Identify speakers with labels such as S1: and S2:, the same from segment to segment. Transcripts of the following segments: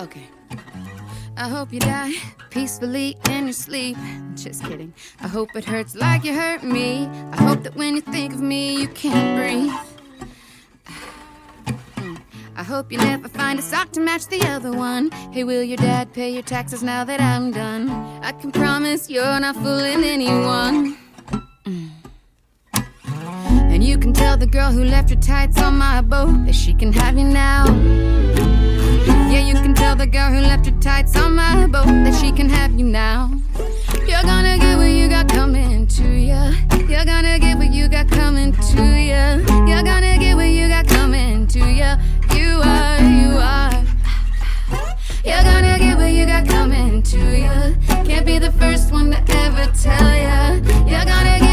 S1: Okay. I hope you die peacefully in your sleep. Just kidding. I hope it hurts like you hurt me. I hope that when you think of me, you can't breathe. I hope you never find a sock to match the other one. Hey, will your dad pay your taxes now that I'm done? I can promise you're not fooling anyone. And you can tell the girl who left her tights on my boat that she can have you now. Tights on my boat that she can have you now. You're gonna get what you got coming to ya. You're gonna get what you got coming to ya. You're gonna get what you got coming to ya. You are, you are. You're gonna get what you got coming to ya. Can't be the first one to ever tell ya. You're gonna get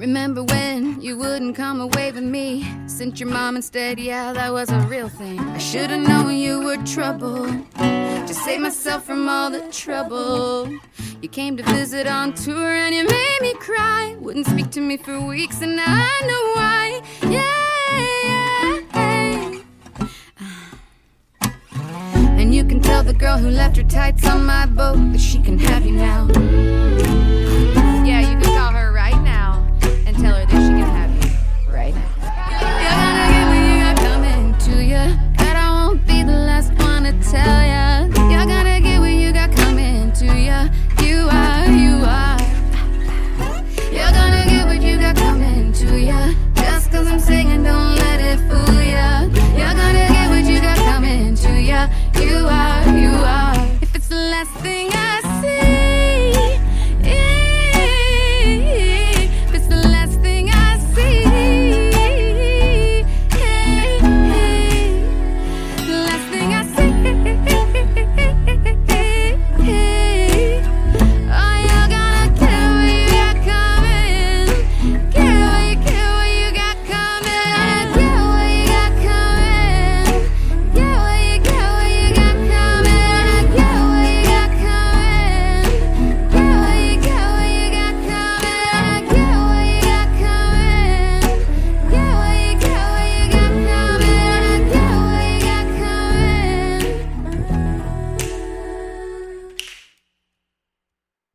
S1: Remember when you wouldn't come away with me? Sent your mom instead, yeah, that was a real thing. I should've known you were trouble. To save myself from all the trouble. You came to visit on tour and you made me cry. Wouldn't speak to me for weeks, and I know why. Yeah. yeah. And you can tell the girl who left her tights on my boat that she can have